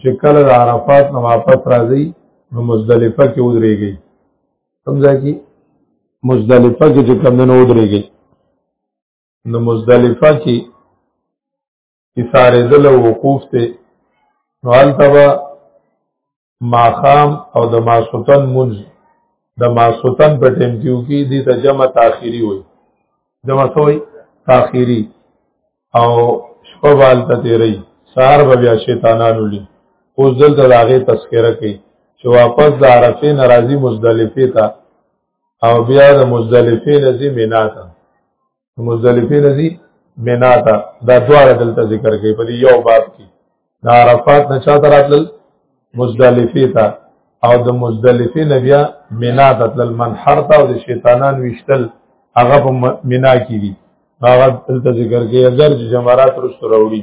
چې کله د عرفات نه واپس راځي نو مزدلفه کې ودرېږي سمجا کی مزدلفه کې چې کم نه ودرېږي نو مزدلفه کې اساره دل وقوف ته نو التبا ماخام او د ماسوتن منځ د ماسوتن په ټیم کې وکي دي ته جمع تاخيري وي جمع سوې تاخيري او شپه والته تیری سار به بیا شیطانانو لی اوس دلته د هغې تذکره کوي چې واپس د عرفې نه راځي مزدلفې ته او بیا د مزدلفې نه ځي مینا ته مزدلفه نزي مینا ته دا دواړه دلته ذکر کوي په یو باب کې دا عرفات نه چاته راتلل مزدلفه ته او د مزدلفه نه بیا مینا ته تل منحر ته او د شیطانان وشتل هغه په مینا کې دي هغه دلته ذکر کوي اگر جمرات رست وروړي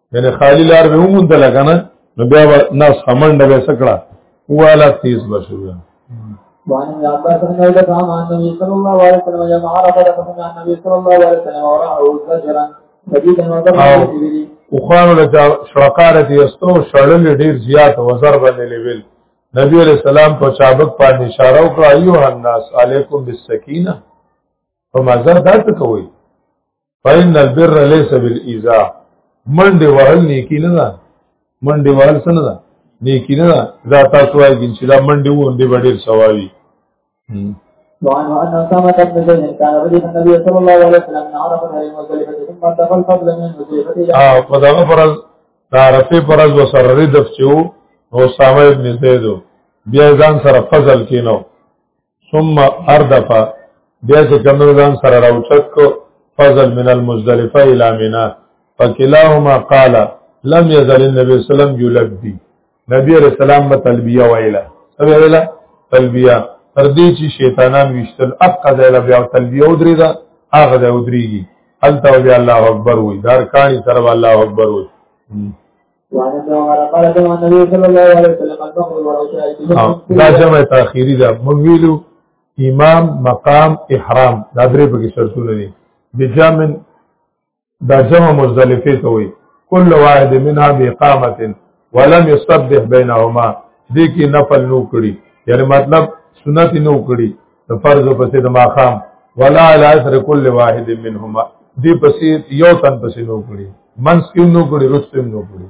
یعنی خالی لار به ومون د لګنه نو بیا ناس خمنډه به سکړه والا تیز بشو وعن ابن عباس رضي الله عنه عن النبي صلى الله عليه وسلم يوم عرفه فسمع النبي صلى الله عليه وسلم وراه زجرا شديدا وضربا بالابل وخانو له شړقاره دي استو شړل ډیر زیات وزر باندې لیول نبی علیہ السلام په چابک باندې اشاره وکړه ایو الناس علیکم بالسکینه په مزه دا څه کوي فإن البر ليس بالإيذاء منډه وهل نیکی نه ده منډه وهل څه نه ده نیکی نه ده دا تاسو وايي چې دا منډه وون دی ډېر سوالي وعن أن أسامة بن زيد كان ردف النبي صلى الله عليه وسلم من عرفة إلى المزدلفة ثم انتقل قبل من المزدلفة إلى آه فدغه فرض تعرفي فرض وسر ردف چې وو أسامة بن زيد بیا ځان سره فضل کینو ثم اردف بیا چې کمنو ځان سره راوچت کو فضل من المزدلفه الى منا فكلاهما قال لم يزل النبي صلى الله عليه وسلم يلبي نبی علیہ السلام به تلبیه ویلا سبه ویلا تلبیه تر دې چې شیطانان وشتل اقا ځای بیا تلبیه ودرې دا هغه ځای ودرېږي هلته بیا الله اکبر وي دار کانی سره الله اکبر وي دا جمع تاخیری دا مغویلو امام مقام احرام دا درې پکې شرطونه دي بجامن دا جمع مزدلفه ته وي كل واحد منها باقامه ولم يصبح بينهما دې کې نفل نو کړی یعنی مطلب سنت نو کړی د فرض پسې د ماقام ولا علی اثر کل واحد منهما دی پسې یو تن پسې نو کړی منس کې نو کړی رستم نو کړی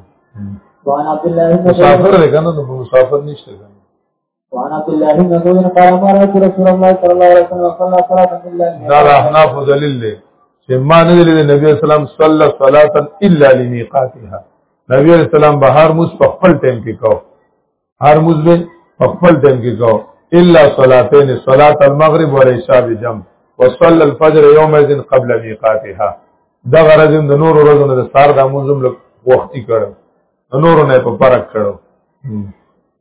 وان عبد الله مسافر دی کنه نو مسافر نشته کنه وعن عبد الله بن مسعود قال ما رايت رسول الله صلى الله عليه وسلم صلى صلاه الا لله دا احناف دلیل دی چې ما نه دلیل نبی اسلام صلى صلاه الا لميقاتها نبی اسلام بهر مس په خپل ټیم کې کو هر مزبه خپل ټیم کې کو الا صلاتین صلات المغرب والعشاء بجم وصلى الفجر يومئذ قبل ميقاتها دا غرض د نور ورځو نه د سار د منظم لک وختي کړ نور نه په فرق کړ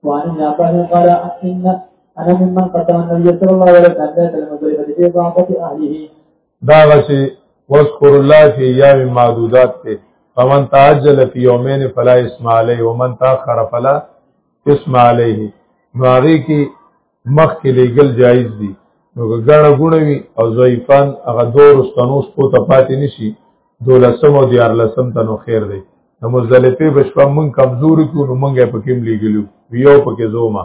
وان لا په قال ان انا ممن قطع النبي صلى الله عليه وسلم كلمه غير دې واقعي اهله دا غسی وذکر الله فی ایام معدودات ته فمن تعجل فی یومین فلا اسم علی ومن تاخر فلا اسم علیه نو هغه کې مخ کې لګل جایز دي نو ګڼه ګڼوي او ضعیفان هغه دور استنو سپو ته پاتې نشي دولسم او دیار لسم ته نو خیر دی نو مزدلفه بشپا مونږ کمزوري کو نو مونږه پکې لګلو یو پکې زوما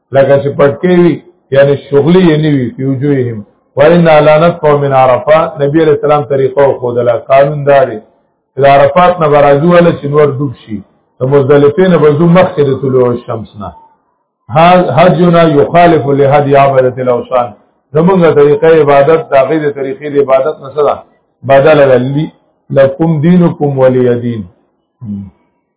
لکه چې پټکی وي یعنی شغلی یې نیوي فیوجوهم وان علانت قوم من عرفه نبی علیہ السلام طریقه خو دلا قانون داري د عرفات نه برازو ول چې نور ډوب شي د مزدلفه نه بزو مخکې د طلوع الشمس نه حجنا یخالف لهدی عبادت الاوثان زمونږه طریقه عبادت د غیر طریقې د عبادت نه سره بدل للی لکم دینکم ولی دین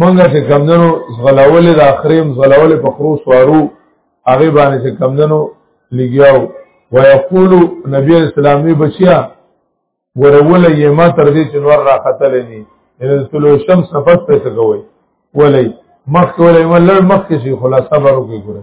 مونږه چې کمدنو زغلولې د اخریم زغلولې په خرو سوارو هغه باندې چې کمدنو لګیاو ويقول نبی اسلام وی بچیا ورول یما تر دې چې نور راختلې نه ان طلوع شمس نفس ته څه کوي ولې مخ ولې ولر مخ کې شي خلاص صبر وکړي ګره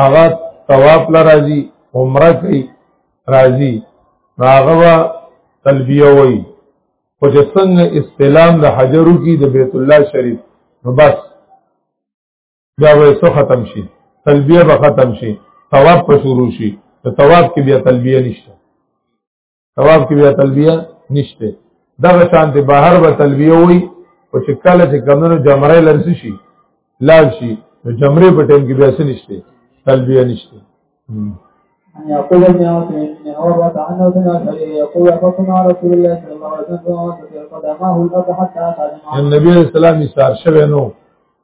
هغه طواف لرازي عمره کوي راځي هغه تلبیه وایي او چې څنګه استلام د حجرو کې د بیت الله شریف نو بس بیا به څه ختم شي تلبیه به ختم شي ثواب په شروع شي ته ثواب کې بیا تلبیه نشته ثواب کې بیا تلبیه نشته دغه شان دی بهر به تلبیه وي او چې کله چې کمنو جمره لرس شي لال شي نو جمره په ټیم کې بیا څه نشته تلبیه نشته يقول ابن عروة عنه سمع شرير يقول فصل مع رسول الله صلى الله عليه وسلم قدماه الأرض حتى قدماه النبي عليه السلام يسار شبه نو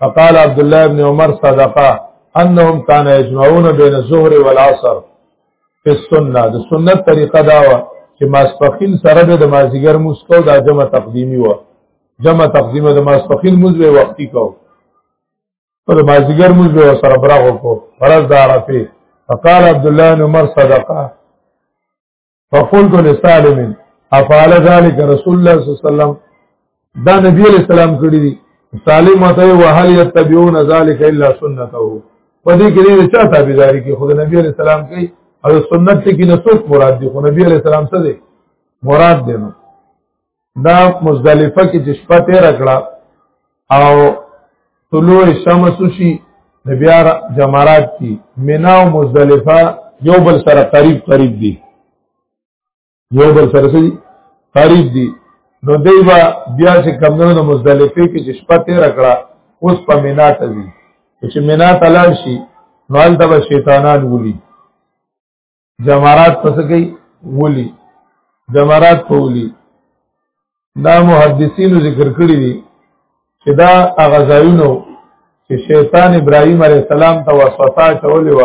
فقال عبد الله بن عمر صدقه انهم كان يجمعون بين الظهر والعصر في السنه د سنت طریقه دا و چې ماسپخین سره د مازیګر مسکو د جمع تقدیمی و جمع تقدیمه د ماسپخین موږ به وختي کو په د مازیګر موږ به سره براغو کو فرض دارته فقال عبد الله بن عمر صدقه فقلت لسالم افعل ذلك رسول الله صلی الله علیه وسلم دا نبی علیہ السلام کړی دی سالم وته وهل يتبعون ذلك الا سنته پدې کې دې چا تابعداري کې خدای نبی علیہ السلام کوي او سنت کې نسوک مراد دی خو نبی علیہ السلام څه دی مراد دی نو دا مزدلفه کې چې شپه تیر کړه او طلوع شمس شي د بیا جمرات کی مینا او مزدلفه یو بل سره قریب قریب دي یو بل سره سي قریب دي نو دی با بیا چې کمنو د مزدلفه کې چې شپه تیر کړه اوس په مینا ته ځي چې مینا تلل شي نو هلته به شیطانان ولي جمرات پس کوي ولي جمرات په ولي دا محدثینو ذکر کړی دي چې دا هغه ځایونه چې شیطان ابراهیم علیه السلام ته وسوسه چولې و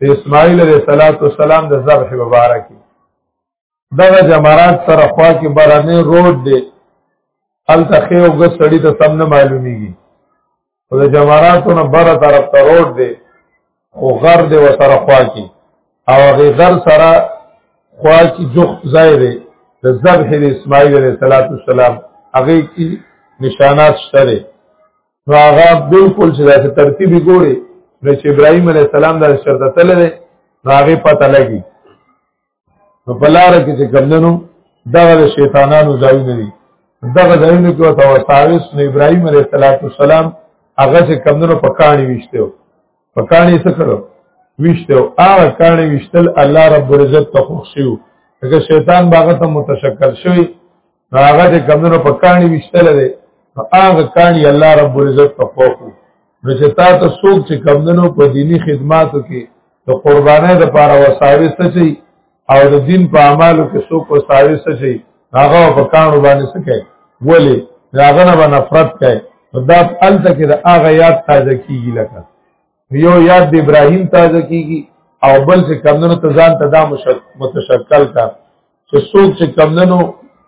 د اسماعیل علیه السلام د ذبح مبارکي دغه جمرات سره خوا کې بارانه روډ دی الته خو وګ سړی ته سم نه معلومیږي او د جمراتو نه بره طرف ته روډ دی او غر دی و سره خوا کې او هغه غر سره خوا کې جوخ ځای دی د ذبح د اسماعیل علیه السلام هغه کې نشانات شته دی نو هغه بالکل چې داسې ترتیبي ګوري نو چې ابراهیم علیه السلام د شرط تل دی هغه پته لګي نو په لار کې چې کمندنو دغه شیطانانو ځای نه دي دغه ځای نه کې وته وساوس نو ابراهيم عليه السلام هغه چې کمندنو په کاڼي وشته په کاڼي څه کړو وشته او هغه کاڼي وشتل الله رب العزت ته خوښیو هغه شیطان باغ ته متشکل شوی هغه د کمونو په کانی وشتل دی هغه کانی الله رب العزت په فوقو نو چې تا ته څوک چې کمونو په دینی خدماتو کې د قربانې د پاره وساوي سچي او د دین په اعمالو کې څوک وساوي سچي هغه په کانو باندې سکه ولی هغه نه نفرت کوي دا الته کې د هغه یاد تازه کیږي لکه یو یاد د ابراهیم تازه کیږي او بل چې کمندونو ته ځان ته دا متشکل کا چې څوک چې کمندونو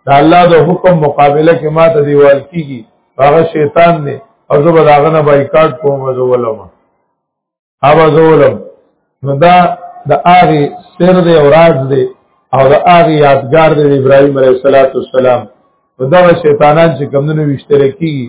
د الله د حکم مقابله کې ماته دیوال کیږي هغه شیطان دی او زه به داغه نه بایکاټ کوم وزولم هغه زولم نو دا د هغه سر دی او راز دی او د هغه یادګار دی ابراهیم علیه السلام نو دا شیطانان چې کمونه وشتره کیږي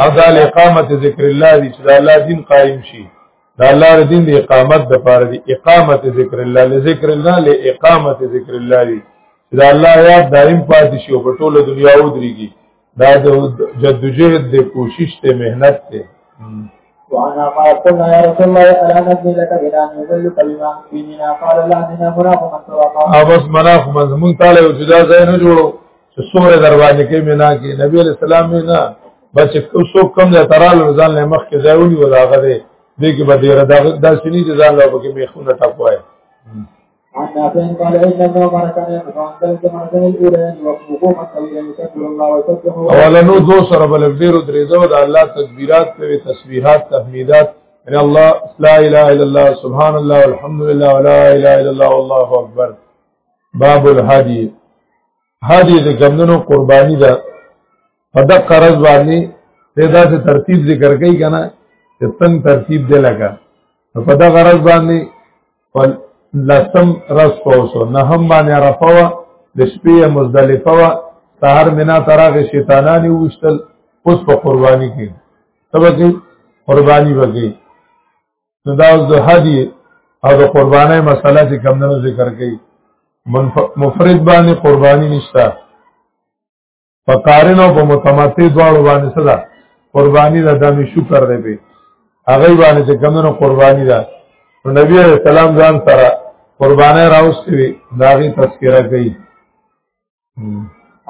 او دا اقامت ذکر الله دي چې دا الله دین قائم شي دا الله دین د اقامت د پاره دي اقامت ذکر الله لذکر الله لاقامت ذکر الله دي دا الله یاد دائم پاتې شي او په ټوله دنیا ودرېږي دا د جدوجهد د کوشش ته مهنت ته وانا قلنا يا رسول الله الا نبني لك بنا نذل كلمه فينا قال لا دنا مناف من توقع او بس مناف من مون تعالی او جدا ځای نه جوړو چې څومره دروازه کې مینا کې نبی علیہ السلام مینا بس څو کم ځای ترال ځان له مخ کې ځای ونی ولاغه دې دې کې به دې ردا داسې نه ځان لا پکې میخونه ټکوای عن نافع قال ان ابن عمر كان يقف عن ذلك مرتين الاولين وقوما طويلا يكبر الله ويسبح اولنو دو سره بل ډیرو درېدو د الله تکبیرات کوي تسبیحات تحمیدات ان الله لا اله الا الله سبحان الله والحمد لله ولا اله الا الله والله اکبر باب الهدي هدي د کمندونو قرباني ده په د قرض باندې په داسې ترتیب ذکر کوي کنه چې څنګه ترتیب دی لګا په دا غرض باندې په لسم رس پوسو نه هم باندې عرفوا د شپې مزدلفه وا سهار منا تراغ شیطانانی وشتل اوس په قرباني کې تبګي قرباني وګي نو دا د هدي او د قرباني مسله چې کم نه ذکر کړي مفرد باندې قرباني نشته په قارن او په متمتع دواړو باندې صدا قرباني ده د شکر دی به هغه باندې چې کمنو قرباني ده نو نبی عليه السلام ځان سره قربانه راوستي داغي تذکرہ کوي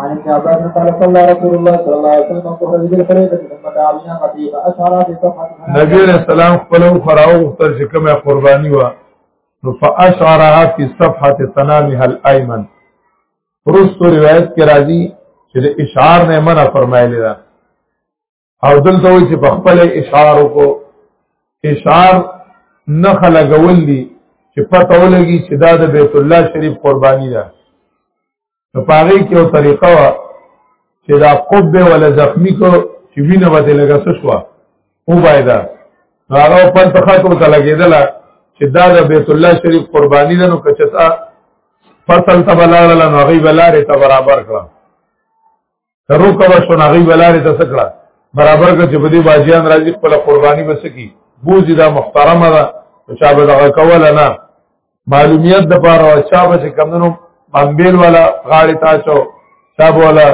عن ابن عباس قال صلى رسول الله صلى الله عليه وسلم قال ذكر فريضه ثم دعا بنا خطيبه اشعر في صفحه نبی عليه السلام خپل خراو تر چې کومه قرباني و نو فاشعرها في صفحه تنامها الايمن ورستو روایت کې راځي چې د اشعار نه منع فرمایلی ده او دلته وایي چې په خپل اشعار کو اشعار نه خلګول دي چې پته ولګي چې دا د بیت الله شریف قرباني ده نو پاره کې یو طریقه وا چې دا قبه ولا زخمی کو چې وینه به لګا سشوا او بایدا هغه په تخاتو ته لګیدل چې دا د بیت الله شریف قربانی ده نو کچتا فصل ته بلاړل نو هغه بلاره ته برابر کړه ترو کوا شو هغه بلاره ته سکړه برابر کړه چې بده باجیان راځي خپل قربانی وسکی بوزي دا محترمه ده چې هغه کوله نه معلومیت د پاره چا به کمنو بمبیل والا غاړه تا چو چا بولا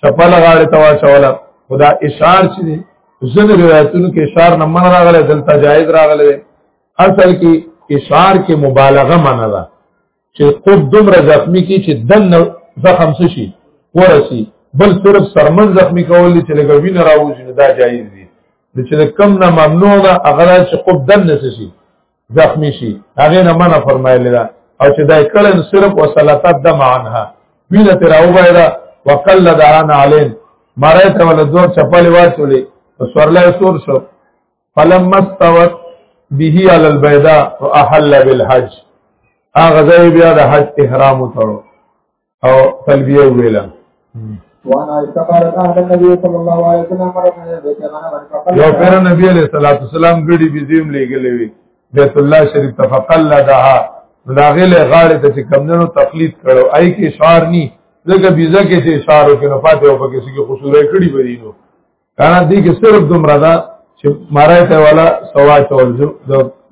چپل غاړه تا چولا خدا اشار چي دي زن روایتونو کې اشار نه من راغله دلته جایز راغله اصل کې اشار کې مبالغه منه ده چې خود دومره زخمی کی چې دن زخم شي ورسی بل صرف سرمن زخمی کول چې لګو وینه راوځي دا جایز دي چې کم نه ممنوع ده هغه چې خود دن نس شي زخمی شي هغه نه منع فرمایلی دا او چې دا کړن صرف وسلطات د معنها وینه تر او غیره وقلد عن علین مړی ته ول دور چپلې واچولې سورلای سور شو فلم مستوت به علی البیضاء واحل بالحج اغه ځای بیا د حج احرام وتړو او تلبیه ویلا وانا استقال قال النبي صلى الله عليه وسلم مرنا بيت غنا من فقال یو پیر نبی علیہ الصلوۃ والسلام غړي بيزيم لګلې وی بیت الله شریف تفقل لها داغله غاړه ته چې کمندونو تقلید کړو آی کې اشعار ني ځکه بيزه کې چې اشعار او کې نه پاتې او پکې څه کې قصورې کړي بدینو کانا دې کې صرف دومره ده چې مارای ته والا سوا چول جو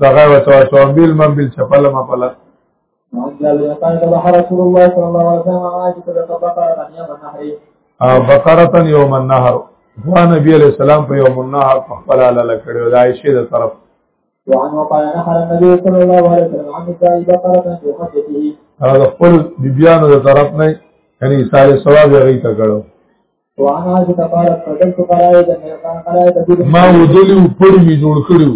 دغه وسوا چول بیل مبل چپل مپلا او بقره یوم النهر هو نبی علیہ السلام په یوم النهر په خپل لاله کړو د عائشه د طرف وعن وقال نحر النبي صلى الله عليه وسلم عن نساء بقرة في حجته هذا خپل بیبیانو د طرف نه یعنی ساري ثواب یې غي ته کړو وانا چې تبار فضل کو قرای د میقان قرای د ما ودلی پر می جوړ کړو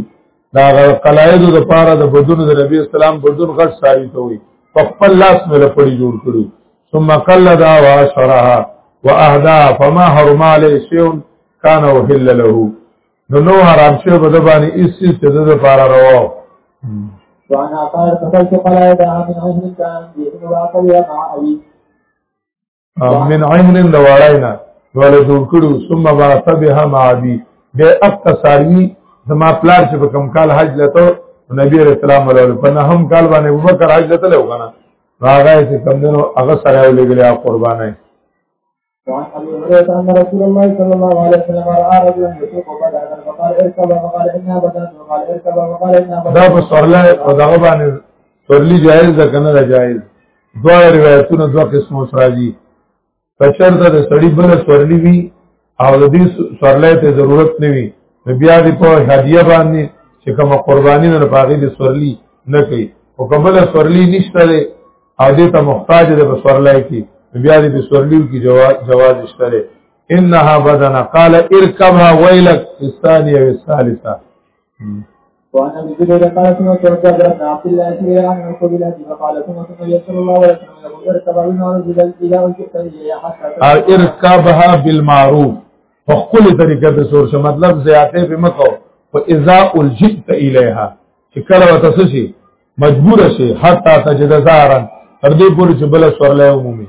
دا قلایدو د پاره د بدون د نبی اسلام بدون غټ ساری ته وي په خپل لاس مې لپړی جوړ کړو ثم قلد واشرها واهدا فما حرم علی شیء کان وحل له نو نو حرام شه بده باندې اس اس ته د پاره راو وانا قال فضل کو قرای د امن عهد کان دې نو واقع یا ما اوی من عمل د وړاینا ولا جوړ کړو ثم بعث بها مع ابي به اقتصاری زما پلار چې په کم کال حج لته نبی رسول الله علیه په نه هم کال باندې ابوبکر حج لته لو کنه راغی چې کم دنو هغه سره ولګلې قربانای وعن ابي هريره ان رسول الله صلى الله عليه وسلم راى رجلا يسوق بدعه فقال اركب وقال انا بدات وقال اركب وقال انا بدات دا په سورله او دغه باندې سورلی جایز ده کنه جایز دوه روایتونه دوه قسمه راځي کچر ته د سړی بل سورلی وی او د دې سورلې ته ضرورت نه وی نو بیا دې په هدیه باندې چې کوم قرباني نه پاغي د سورلی نه کوي او کومه سورلی نشته دی او دې ته محتاج دی په سورلې کې بیا دې په سورلی کې جواز جواز نشته دی انها بدن قال اركبها ويلك الثانيه والثالثه وعن ابي جبير قال سمعت جابر بن عبد الله سئل عن رسول الله فقال سمعت النبي صلى الله عليه وسلم يقول اركبها بالمعروف اذا وجدت او اركبها بالمعروف په خپل طریقه د سور شه مطلب زیاتې به مکو په اذا الجئت الیها چې کله وتاسو شي مجبور شي حتا تجد زارن تر دې پورې چې بل سورلې عمومي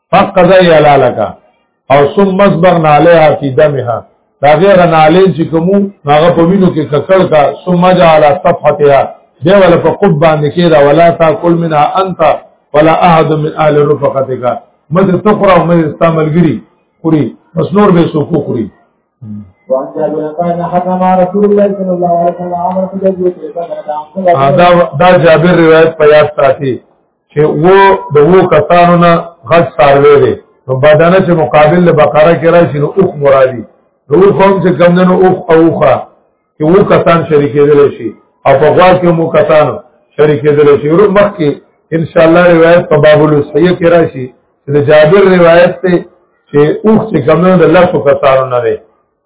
فقضی علالک او ثم مصبغنا علیها فی دمها دا غیر نالین چې کومو هغه په وینو کې ککړ کا ثم جعل صفحتها دی ولا په قب باندې کې دا ولا تاکل منها انت ولا احد من اهل رفقتک مده تقرا او مده استعمالګری خوري بس نور به سوکو خوري وعن جابر قال حكم رسول الله صلى الله عليه وسلم عمر في جزيره دا دا جابر روایت په یاد ساتي چې و د وو کسانو نه غټ ساروی دی نو بدنه چې مقابل له بقره کې راشي نو اوخ مرادي نو اوخ هم چې کمدنو اوخ او اوخه چې وو کسان شریکېدل شي او په غوا کې مو کسان شریکېدل شي ورو مخ کې ان شاء الله روایت په باب الوصیه کې راشي چې د جابر روایت ته چې اوخ چې کمدنو د لاسو کسانو نه دی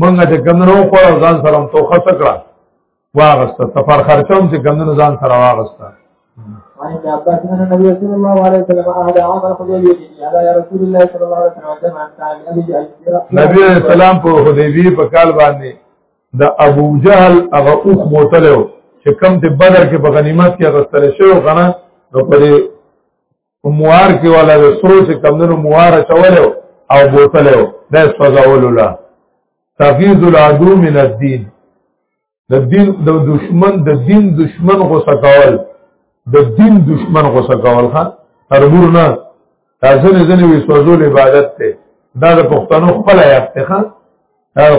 مونږ چې کمنو خو ځان سره تو خسه کړه واغسته سفر خرچوم چې کمنو ځان سره واغسته وعن ابن عباس ان النبي صلى الله عليه وسلم عهد عام الحديبيه على يا رسول الله صلى الله عليه وسلم جمع عن ابي جهل نبی اسلام په حدیبیه په کال باندې د ابو جهل هغه اوخ بوتلو چې کم ته بدر کې په غنیمت کې غستل شو غنه نو په په موار کې ولا د سرو چې کمندونو موار چولو او بوتلو د سزاول الله تفیز العدو من الدین د دین د دشمن د دین دشمن غوسه کول د دین دشمن غوسه کول ها تربور نه ځنه ځنه وی سوزول عبادت ته دا د پښتنو خپل آیات ته ها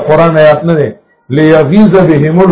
قرآن آیات نه دی لیغیظ بهمل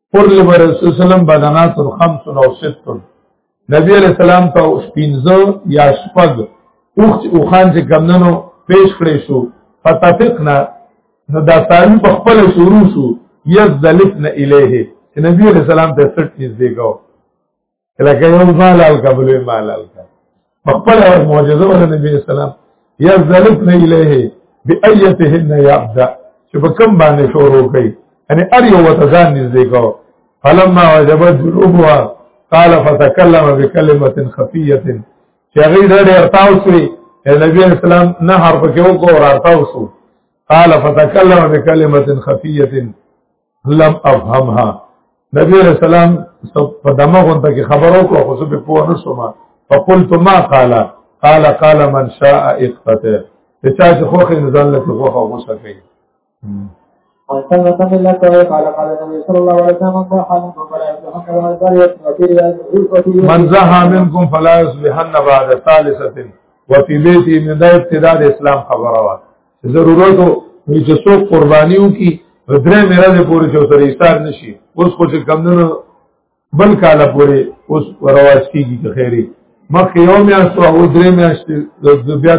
قرل برسول سلام بدنات الخمس او ست نبی علیہ السلام ته شپینځه یا شپږ اوخت او خان چې کمندنو پیش کړی شو فتفقنا نو دا تعلیم په خپل شروع شو یذلفنا الیه چې نبی علیہ السلام ته سټ نږدې کاو لکه یو مال الکا بلوی مال الکا مقبل اور معجزه ور نبی اسلام یذلف نه الیه بأیتهن یبدا چې په کم باندې شروع کړي یعنی ار یو وتزان نږدې کو فلما وجبت جنوبها قال فتكلم بكلمه خفيه چې هغه ډېر ارتاو شوی نبی اسلام نه حرف کې وکړ ارتاو شو قال فتكلم بكلمه خفيه لم افهمها نبی علیہ السلام په دمه غونډه کې خبرو کو خو به پوه نه شوم فقلت ما قال قال قال من شاء اقتته چې چا چې خوخه نزل له خوخه غوسه کوي وثبت في الله تعالى قال قال النبي صلى الله عليه وسلم من زها منكم فلا يصبحن بعد ثالثه وفي بيتي من ابتداء الاسلام خبره ضرورت وي چې څوک قرباني وکړي نو درې میرا دې پورې چې سره ایثار نشي اوس خو چې کمندونو بل کال پورې اوس ورواز کیږي چې خیري مخکې یو میاشت او درې میاشت د بیا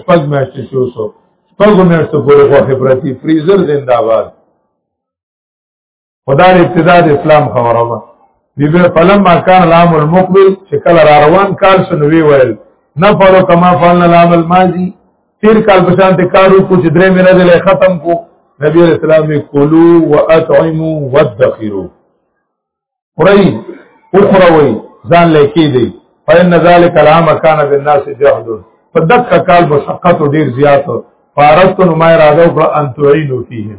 شپږ میاشت شو سو شپږ میاشت پورې خو خبرتي فریزر زنده باد خدا ابتدا د اسلام خبره ده بیبه فلما کان العام المقبل چې کله را روان کال شنوي ویل نه فعلو کما فعلنا العام الماضي تیر کال په شان ته کارو کو چې درې مینه دلې ختم کو نبی علیہ السلام وی کولو واطعموا وادخروا قرئی اخروی ځان لکی دی فإن ذلك العام كان بالناس جهد فدک کال مشقت ډیر زیات فارستن ما اراده پر ان تعینوا فیهم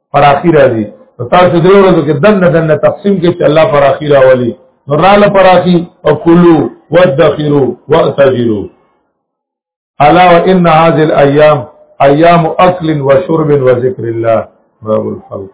پر اخیر راځي تاسو دې ورځو کې دنه دنه تقسیم کې چې الله پر اخیر راولي نو رااله پر اخی او کلو وادخروا واعتذروا الا وان هذه الايام ايام اكل وشرب وذكر الله رب الخلق